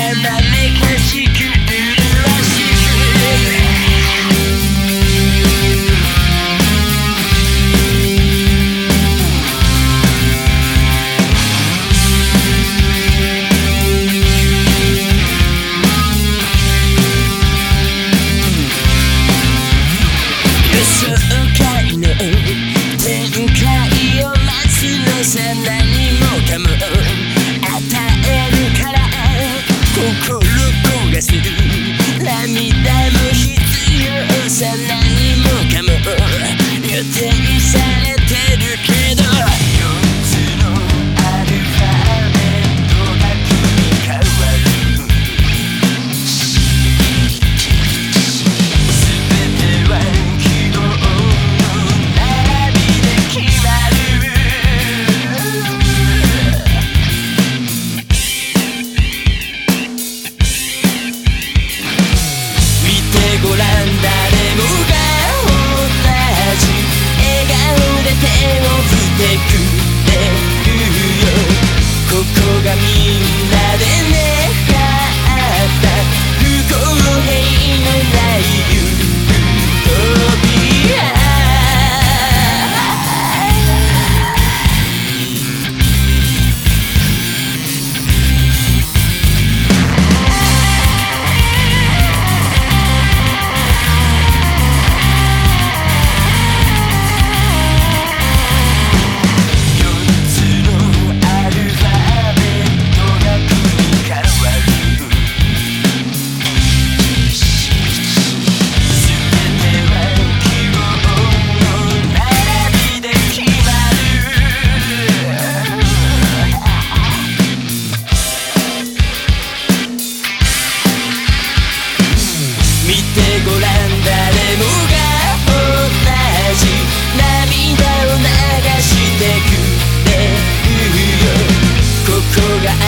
And I make her she が